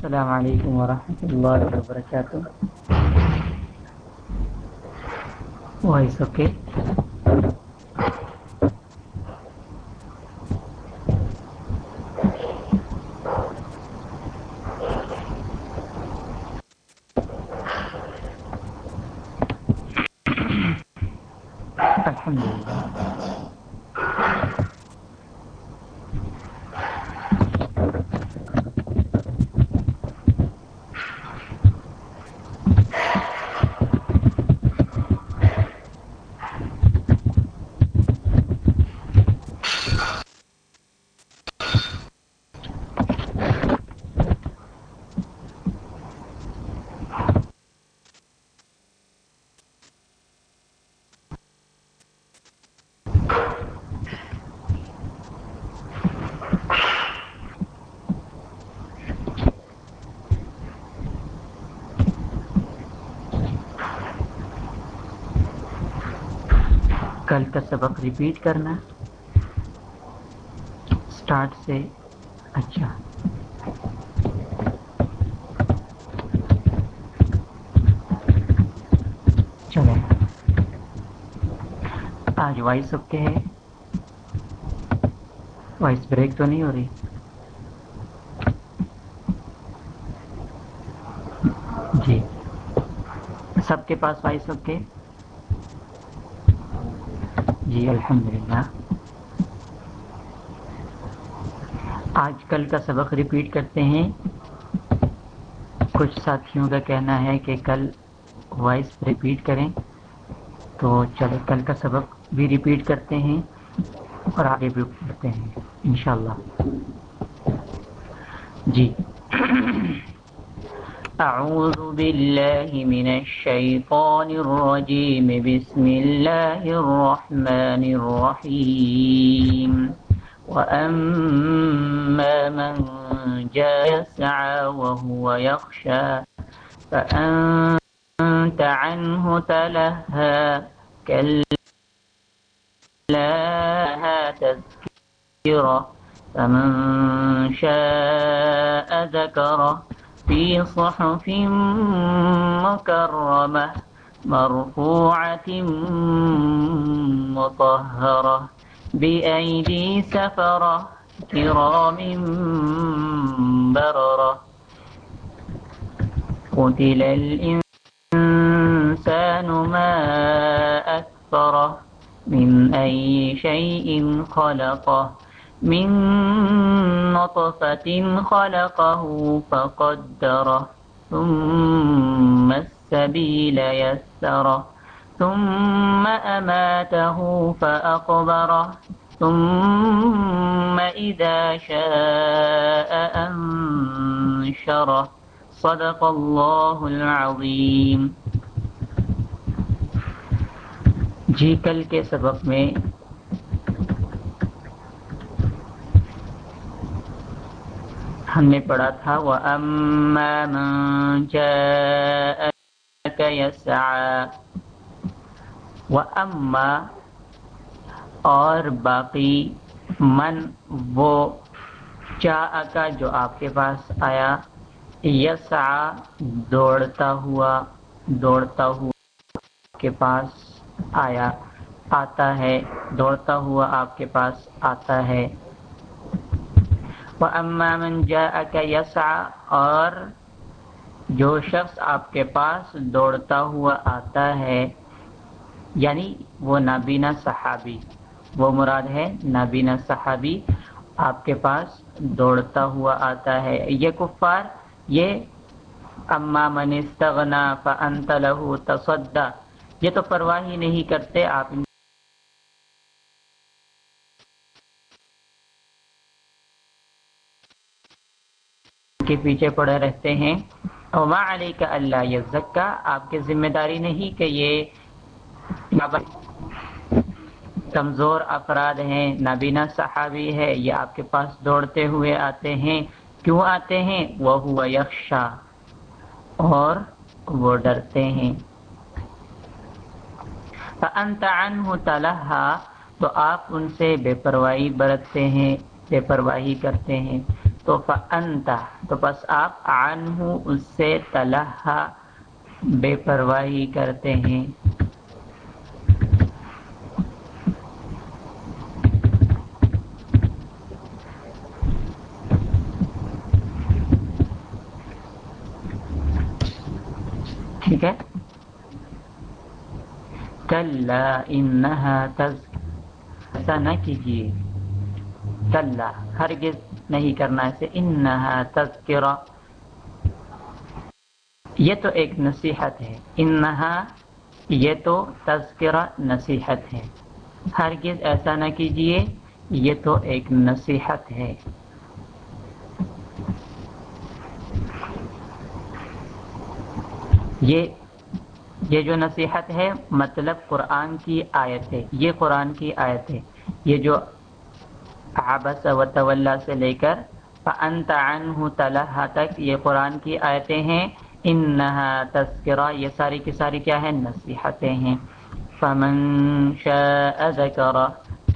السلام علیکم ورحمۃ اللہ وبرکاتہ۔ وائس اوکے الحمد للہ کل کا سبق ریپیٹ کرنا۔ اسٹارٹ سے اچھا۔ چلو آج وائس اوکے ہے وائس بریک تو نہیں ہو رہی۔ جی۔ سب کے پاس وائس اوکے جی الحمد للہ۔ آج کل کا سبق ریپیٹ کرتے ہیں۔ کچھ ساتھیوں کا کہنا ہے کہ کل وائس ریپیٹ کریں۔ تو چلو، کل کا سبق بھی ریپیٹ کرتے ہیں اور آگے بھی پڑھتے ہیں، انشاءاللہ۔ جی۔ أعوذ بالله من الشيطان الرجيم. بسم الله الرحمن الرحيم. وأما من جاء يسعى وهو يخشى فأنت عنه تلهى. كلا تذكرة فمن شاء ذكره. في صحف مكرمة مرفوعة مطهرة بأيدي سفرة كرام بررة قتل الإنسان ما أكثره من أي شيء خلقه من نطفة خلقه فقدره، ثم السبيل يسره، ثم أماته فأقبره، ثم إذا شاء أنشره. صدق الله العظيم. جی کل کے سبق میں ہم نے پڑھا تھا وہ اما اور باقی من وہ چا کا جو آپ کے پاس آیا یسا دوڑتا ہوا دوڑتا ہوا آپ کے پاس آیا، آتا ہے، دوڑتا ہوا آپ کے پاس آتا ہے۔ وَأَمَّا مَنْ جَاءَكَ يَسْعَى اور جو شخص آپ کے پاس دوڑتا ہوا آتا ہے یعنی وہ نابینا صحابی، وہ مراد ہے نابینا صحابی، آپ کے پاس دوڑتا ہوا آتا ہے۔ یہ کفار، یہ اما من استغنا فانت له تصدى یہ تو پرواہ ہی نہیں کرتے، آپ کے پیچھے پڑے رہتے ہیں۔ وما علیک اللہ یزکا آپ کے ذمہ داری نہیں کہ یہ کمزور افراد ہیں، نابینا صحابی ہے، یہ آپ کے پاس دوڑتے ہوئے آتے ہیں۔ کیوں آتے ہیں؟ وہ ہوا یکشا اور وہ ڈرتے ہیں۔ فانت عنہ تلہا تو آپ ان سے بے پرواہی برتتے ہیں، بے پرواہی کرتے ہیں۔ تو فانتا تو بس آپ عنہ اس سے تلحا بے پرواہی کرتے ہیں۔ ٹھیک ہے؟ کل انہا تز ایسا نہ کیجیے۔ کل ہرگز نہیں کرنا اسے انہا تذکرہ۔ یہ تو ایک نصیحت ہے۔ انہا، یہ تو تذکرہ نصیحت ہے۔ ہرگز ایسا نہ کیجیے یہ تو ایک نصیحت ہے۔ یہ یہ جو نصیحت ہے مطلب قرآن کی آیت ہے۔ یہ قرآن کی آیت ہے۔ یہ جو عبس و طول سے لے کر فانت عنہ تلہا تک یہ قرآن کی آیتیں ہیں۔ انہا تذکرہ یہ ساری کی ساری کیا ہے نصیحتیں ہیں۔ فمن شاء ذکرہ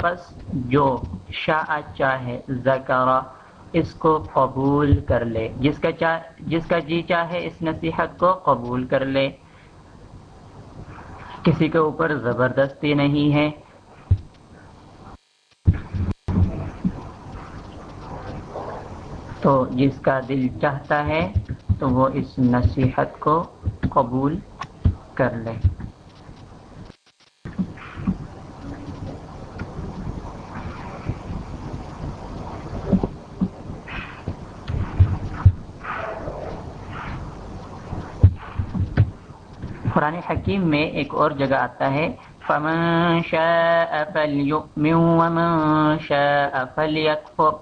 پس جو شاء چاہے ذکرہ اس کو قبول کر لے۔ جس کا چاہ، جس کا جی چاہے، اس نصیحت کو قبول کر لے۔ کسی کے اوپر زبردستی نہیں ہے۔ تو جس کا دل چاہتا ہے تو وہ اس نصیحت کو قبول کر لے۔ قرآن حکیم میں ایک اور جگہ آتا ہے، فمن شاء فلیؤمن ومن شاء فلیکفر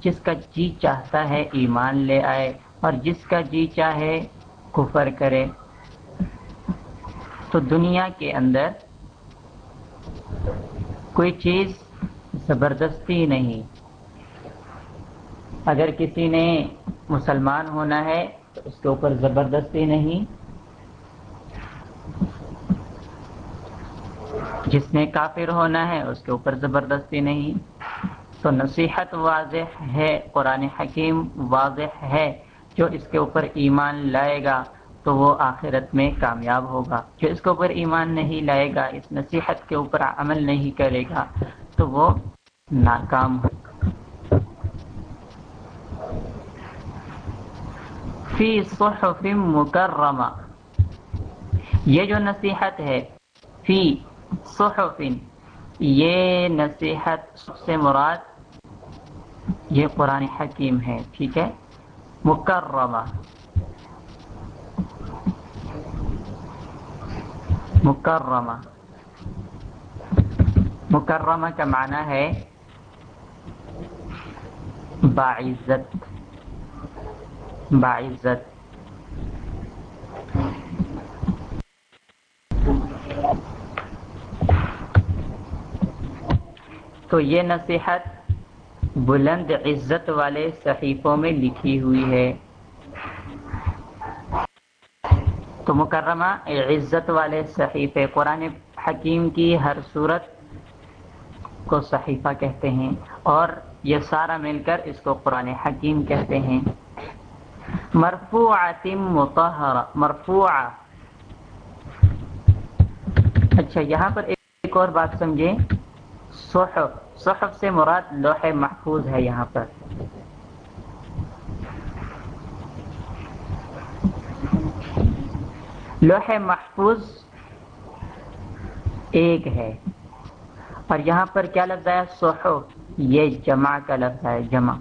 جس کا جی چاہتا ہے ایمان لے آئے اور جس کا جی چاہے کفر کرے۔ تو دنیا کے اندر کوئی چیز زبردستی نہیں۔ اگر کسی نے مسلمان ہونا ہے تو اس کے اوپر زبردستی نہیں۔ جس نے کافر ہونا ہے اس کے اوپر زبردستی نہیں۔ تو نصیحت واضح ہے، قرآن حکیم واضح ہے۔ جو اس کے اوپر ایمان لائے گا تو وہ آخرت میں کامیاب ہوگا۔ جو اس کے اوپر ایمان نہیں لائے گا، اس نصیحت کے اوپر عمل نہیں کرے گا، تو وہ ناکام ہوگا۔ فی صحف مکرمہ۔ یہ جو نصیحت ہے، فی صحف، یہ نصیحت سے مراد یہ قرآن حکیم ہے، ٹھیک ہے؟ مکرمہ۔ مکرمہ۔ مکرمہ کا معنی ہے باعزت۔ باعزت۔ تو یہ نصیحت بلند عزت والے صحیفوں میں لکھی ہوئی ہے۔ تو مکرمہ عزت والے صحیفے، قرآن حکیم کی ہر صورت کو صحیفہ کہتے ہیں اور یہ سارا مل کر اس کو قرآن حکیم کہتے ہیں۔ مرفوعات مطہرہ مرفوع اچھا یہاں پر ایک اور بات سمجھیں۔ صحف۔ صحف سے مراد لوح محفوظ ہے یہاں پر۔ لوح محفوظ ایک ہے۔ اور یہاں پر کیا لفظ ہے صحف۔ یہ جمع کا لفظ ہے، جمع۔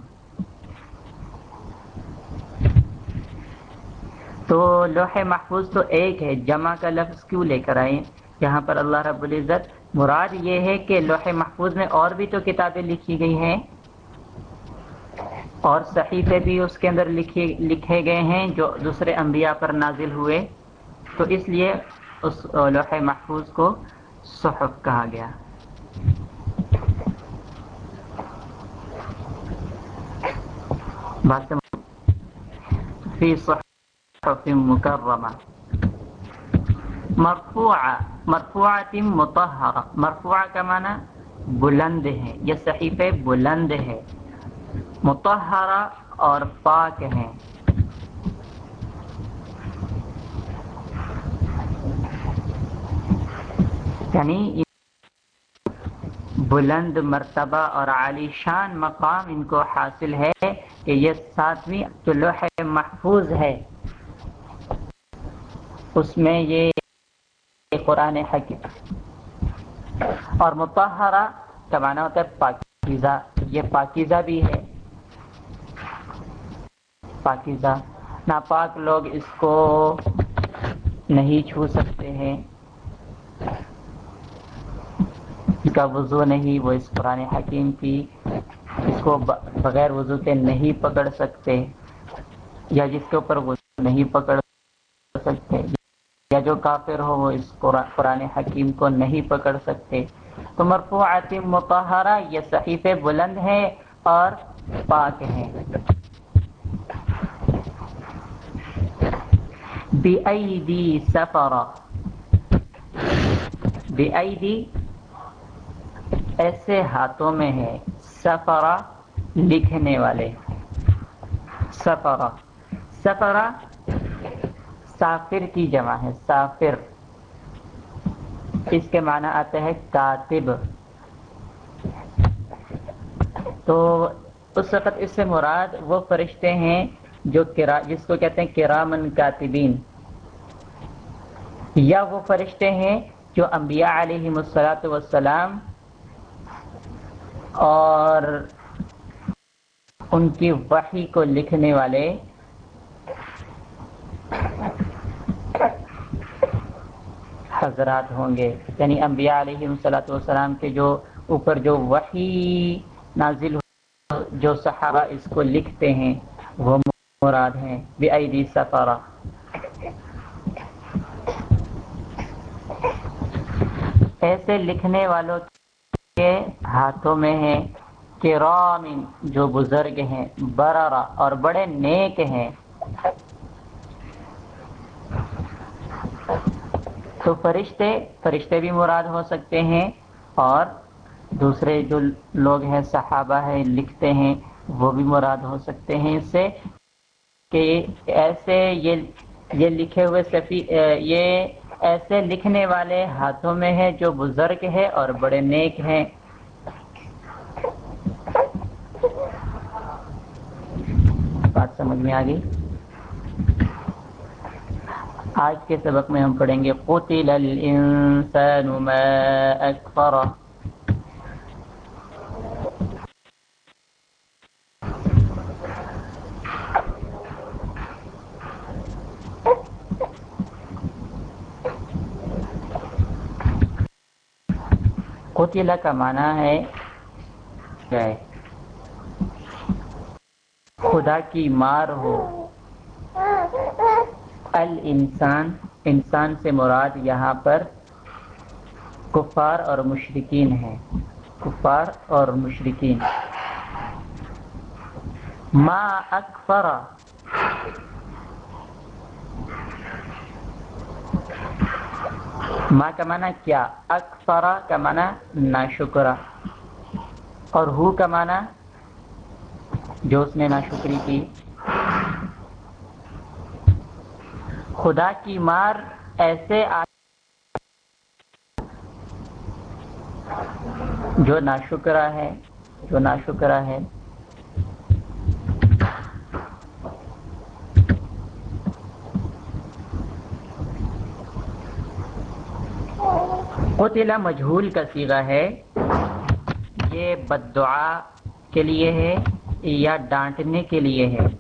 تو لوح محفوظ تو ایک ہے، جمع کا لفظ کیوں لے کر آئے؟ یہاں پر اللہ رب العزت مراد یہ ہے کہ لوح محفوظ میں اور بھی تو کتابیں لکھی گئی ہیں اور صحیفے بھی اس کے اندر لکھے گئے ہیں جو دوسرے انبیاء پر نازل ہوئے۔ تو اس لیے اس لوح محفوظ کو صحف کہا گیا۔ بات فی صحف مکرمہ۔ مرفوع مرفوعات متحرہ مرفوع کا معنی بلند ہے یہ صحیفے بلند ہے متحرہ اور پاک ہیں یعنی بلند مرتبہ اور عالی شان مقام ان کو حاصل ہے کہ یہ ساتویں لوح محفوظ ہے۔ اس میں یہ قرآن حکیم۔ اور متحرہ کا معنی ہوتا ہے پاکیزہ۔ یہ پاکیزہ بھی ہے۔ پاکیزہ۔ ناپاک لوگ اس کو نہیں چھو سکتے ہیں۔ اس کا وضو نہیں، وہ اس قرآن حکیم کی اس کو بغیر وضو کے نہیں پکڑ سکتے۔ یا جس کے اوپر وضو نہیں پکڑ سکتے۔ یا جو کافر ہو وہ اس قرآن حکیم کو نہیں پکڑ سکتے۔ تو مرفوعات مطہرہ یہ صحیفے بلند ہیں اور پاک ہیں۔ بِأَيْدِي سَفَرَ۔ بِأَيْدِي ایسے ہاتھوں میں ہے۔ سفرا لکھنے والے۔ سفرا سفرا سافر کی جمع ہے سافر اس کے معنی آتا ہے کاتب۔ تو اس وقت اس سے مراد وہ فرشتے ہیں جو کرا، جس کو کہتے ہیں کرامن کاتبین۔ یا وہ فرشتے ہیں جو انبیاء علیہ مسلاط وسلام اور ان کی وحی کو لکھنے والے حضرات ہوں گے۔ یعنی انبیاء علیہ صلاۃ والسلام کے جو اوپر جو وحی نازل جو صحابہ اس کو لکھتے ہیں، وہ مراد ہیں۔ بے عیدی سفارہ ایسے لکھنے والوں کے ہاتھوں میں ہے کرام جو بزرگ ہیں برارا اور بڑے نیک ہیں۔ تو فرشتے فرشتے بھی مراد ہو سکتے ہیں اور دوسرے جو لوگ ہیں، صحابہ ہیں، لکھتے ہیں، وہ بھی مراد ہو سکتے ہیں اس سے کہ ایسے یہ یہ لکھے ہوئے سفی یہ ایسے لکھنے والے ہاتھوں میں ہے جو بزرگ ہے اور بڑے نیک ہیں۔ بات سمجھ میں آ گئی؟ آج کے سبق میں ہم پڑھیں گے، قتل الانسان ما اکفر قتل کا معنی ہے خدا کی مار ہو۔ الانسان، انسان سے مراد یہاں پر کفار اور مشرقین ہیں۔ کفار اور مشرقین ما اکفر۔ ما کا معنی کیا؟ اکفرا کا معنی ناشکرا اور ہو کا معنی جو اس نے ناشکری کی۔ خدا کی مار ایسے آ جو ناشکرا ہے، جو ناشکرا ہے۔ قتلہ مجھول کا سیغہ ہے۔ یہ بد دعا کے لیے ہے یا ڈانٹنے کے لیے ہے۔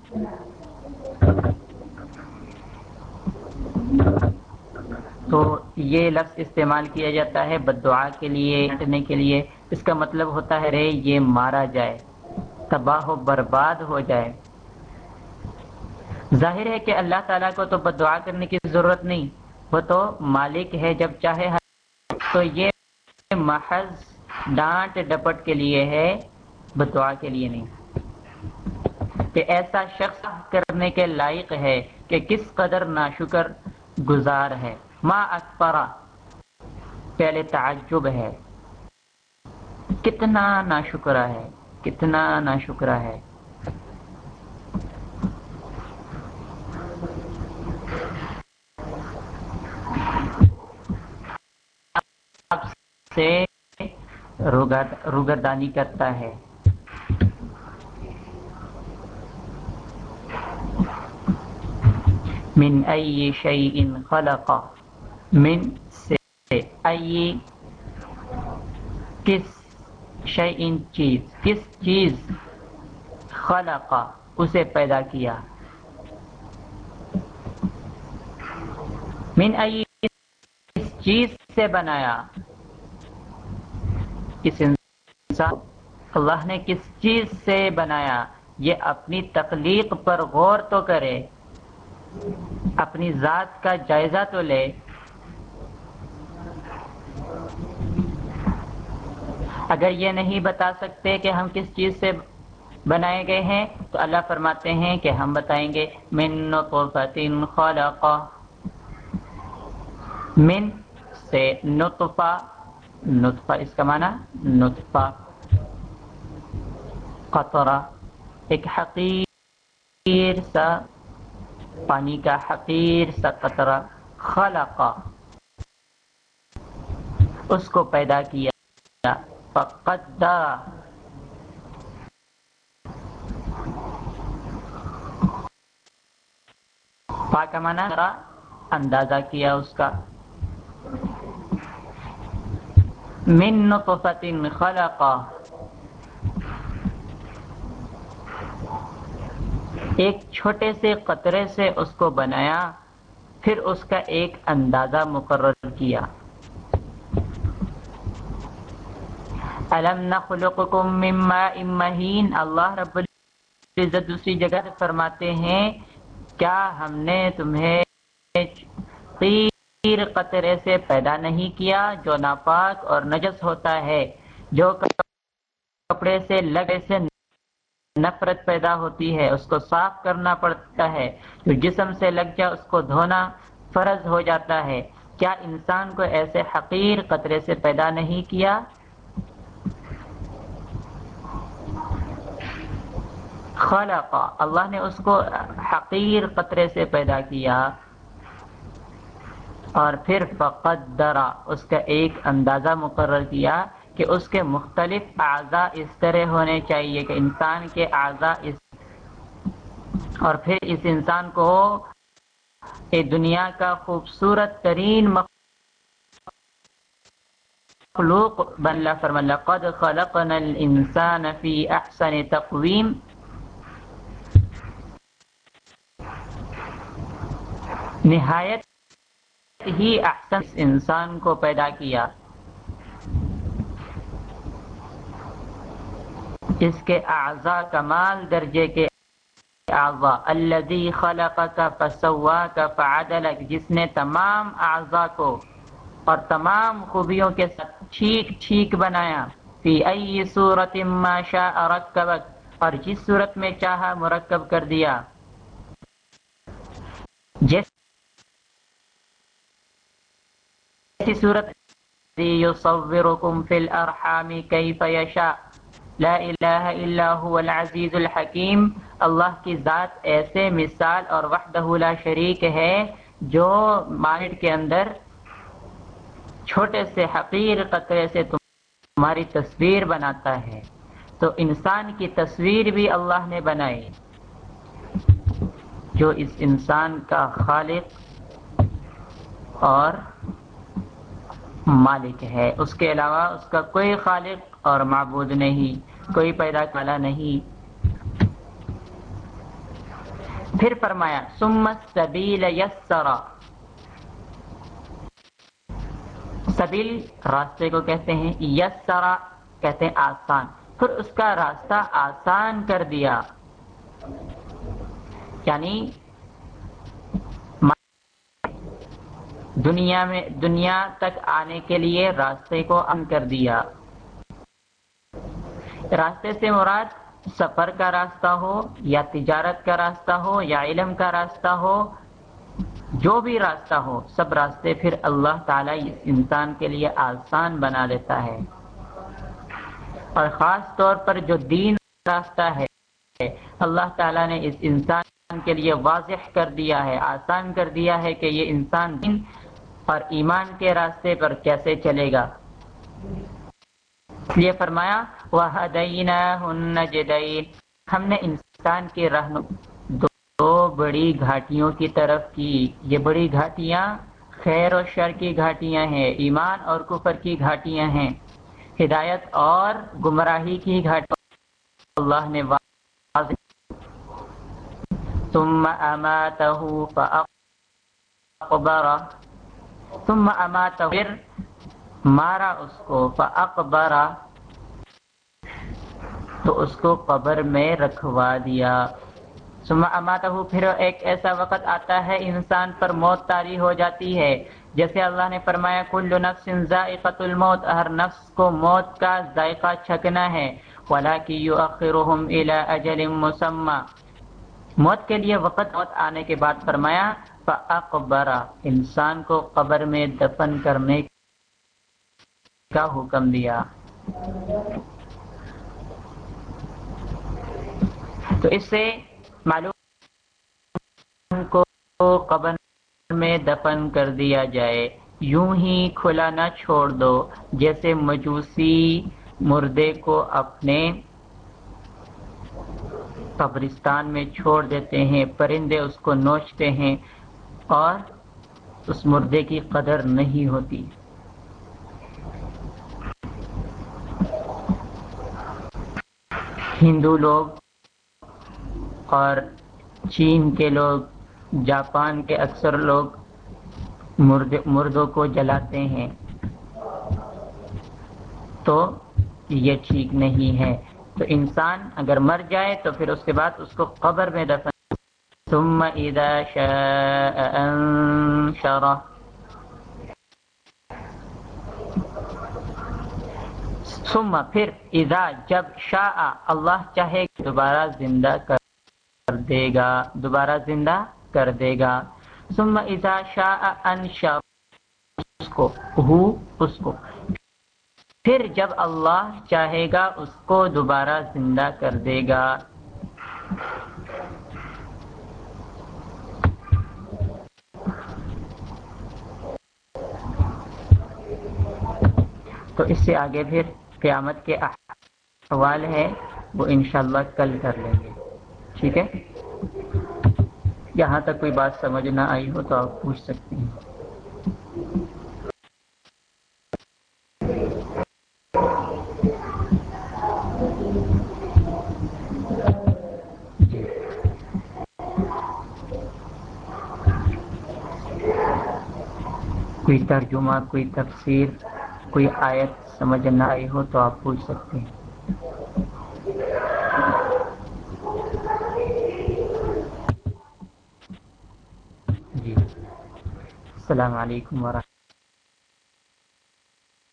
تو یہ لفظ استعمال کیا جاتا ہے بد دعا کے لیے ڈانٹنے کے لیے۔ اس کا مطلب ہوتا ہے رے، یہ مارا جائے، تباہ و برباد ہو جائے۔ ظاہر ہے کہ اللہ تعالیٰ کو تو بد دعا کرنے کی ضرورت نہیں، وہ تو مالک ہے جب چاہے۔ تو یہ محض ڈانٹ ڈپٹ کے لیے ہے بد دعا کے لیے نہیں۔ کہ ایسا شخص کرنے کے لائق ہے کہ کس قدر ناشکر گزار ہے۔ ما اکبرا پہلے تعجب ہے. کتنا ناشکرا ہے. کتنا ناشکرا ہے. سے روگردانی کرتا ہے. من ای شیئن خلقہ من سے ای کس شیء چیز، کس چیز خلق اسے پیدا کیا؟ من ای کس چیز سے بنایا؟ کس انسان، اللہ نے کس چیز سے بنایا؟ یہ اپنی تخلیق پر غور تو کرے، اپنی ذات کا جائزہ تو لے اگر یہ نہیں بتا سکتے کہ ہم کس چیز سے بنائے گئے ہیں، تو اللہ فرماتے ہیں کہ ہم بتائیں گے، من نطفت خلق۔ من سے نطفہ نطفہ اس کا معنی نطفہ۔ قطرہ، ایک حقیر سا، پانی کا حقیر سا قطرہ۔ خلق۔ اس کو پیدا کیا۔ فقدر پاک اندازہ کیا اس کا من نطفت خلق ایک چھوٹے سے قطرے سے اس کو بنایا پھر اس کا ایک اندازہ مقرر کیا علم نخلقکم من ماء مہین اللہ رب العزت دوسری جگہ فرماتے ہیں، کیا ہم نے تمہیں تیر قطرے سے پیدا نہیں کیا جو ناپاک اور نجس ہوتا ہے، جو کپڑے سے لگے سے نفرت پیدا ہوتی ہے، اس کو صاف کرنا پڑتا ہے، جو جسم سے لگ جائے اس کو دھونا فرض ہو جاتا ہے۔ کیا انسان کو ایسے حقیر قطرے سے پیدا نہیں کیا؟ خلق. اللہ نے اس کو حقیر قطرے سے پیدا کیا اور پھر فقدرا اس کا ایک اندازہ مقرر کیا کہ اس کے مختلف اعضاء اس طرح ہونے چاہیے کہ انسان کے اعضاء اس اور پھر اس انسان کو دنیا کا خوبصورت ترین مخلوق بن فرم قد خلقنا الانسان فی احسن تقویم۔ نہایت ہی احسن انسان کو پیدا کیا۔ اس کے اعضاء کمال درجے کے اعضاء۔ الذي خلقك فسواك فعدلك جس نے تمام اعضاء کو اور تمام خوبیوں کے ساتھ ٹھیک ٹھیک بنایا۔ فی ای صورت ما شاء رکبک، اور جس صورت میں چاہا مرکب کر دیا۔ جس جیسی صورت یصورکم فی الارحام کیف یشاء. لا الہ الا هو العزیز الحکیم. اللہ کی ذات ایسے مثال اور وحدہ لا شریک ہے جو مارٹ کے اندر چھوٹے سے حقیر قطرے سے تمہاری تصویر بناتا ہے۔ تو انسان کی تصویر بھی اللہ نے بنائی۔ جو اس انسان کا خالق اور مالک ہے۔ اس کے علاوہ اس کا کوئی خالق اور معبود نہیں، کوئی پیدا کالا نہیں۔ پھر فرمایا سمت سبیل یسرا۔ سبیل راستے کو کہتے ہیں، یسرا کہتے ہیں آسان۔ پھر اس کا راستہ آسان کر دیا۔ یعنی دنیا میں دنیا تک آنے کے لیے راستے کو ان کر دیا۔ راستے سے مراد سفر کا راستہ ہو، یا تجارت کا راستہ ہو، یا علم کا راستہ ہو، جو بھی راستہ ہو، سب راستے پھر اللہ تعالیٰ اس انسان کے لیے آسان بنا دیتا ہے۔ اور خاص طور پر جو دین راستہ ہے، اللہ تعالیٰ نے اس انسان کے لیے واضح کر دیا ہے، آسان کر دیا ہے کہ یہ انسان دین اور ایمان کے راستے پر کیسے چلے گا۔ یہ فرمایا ہم نے انسان کے رہن دو بڑی گھاٹیوں کی طرف کی۔ یہ بڑی گھاٹیاں خیر و شر کی گھاٹیاں ہیں، ایمان اور کفر کی گھاٹیاں ہیں۔ ہدایت اور گمراہی کی گھاٹی اللہ نے واضح ثم اماته فاقبره ثم اماته، پھر مارا اس کو فاقبره تو اس کو قبر میں رکھوا دیا۔ ثم اماته، پھر ایک ایسا وقت آتا ہے، انسان پر موت تاری ہو جاتی ہے۔ جیسے اللہ نے فرمایا، کل نفس ذائقۃ الموت، ہر نفس کو موت کا ذائقہ چکھنا ہے۔ ولكن يؤخرهم الى اجل مسمى۔ موت کے لیے وقت موت آنے کے بعد فرمایا فاقبرا انسان کو قبر میں دفن کرنے کا حکم دیا۔ تو اس سے معلوم کو قبر میں دفن کر دیا جائے۔ یوں ہی کھلا نہ چھوڑ دو، جیسے مجوسی مردے کو اپنے قبرستان میں چھوڑ دیتے ہیں، پرندے اس کو نوچتے ہیں۔ اور اس مردے کی قدر نہیں ہوتی۔ ہندو لوگ اور چین کے لوگ، جاپان کے اکثر لوگ مرد، مردوں کو جلاتے ہیں۔ تو یہ ٹھیک نہیں ہے۔ تو انسان اگر مر جائے تو پھر اس کے بعد اس کو قبر میں دفن ثم اذا شاء انشره ثم پھر اذا جب شاء اللہ چاہے دوبارہ زندہ کر دے گا، دوبارہ زندہ کر دے گا۔ ثم اذا شاء انشر اس کو، ہو اس کو۔ پھر جب اللہ چاہے گا اس کو دوبارہ زندہ کر دے گا۔ تو اس سے آگے پھر قیامت کے احوال ہے، وہ انشاءاللہ کل کر لیں گے۔ ٹھیک ہے؟ یہاں تک کوئی بات سمجھ نہ آئی ہو تو آپ پوچھ سکتے ہیں۔ کوئی ترجمہ، کوئی تفسیر؟ کوئی آیت سمجھ نہ آئی ہو تو آپ پوچھ سکتے ہیں۔ جی۔ السلام علیکم ورحمۃ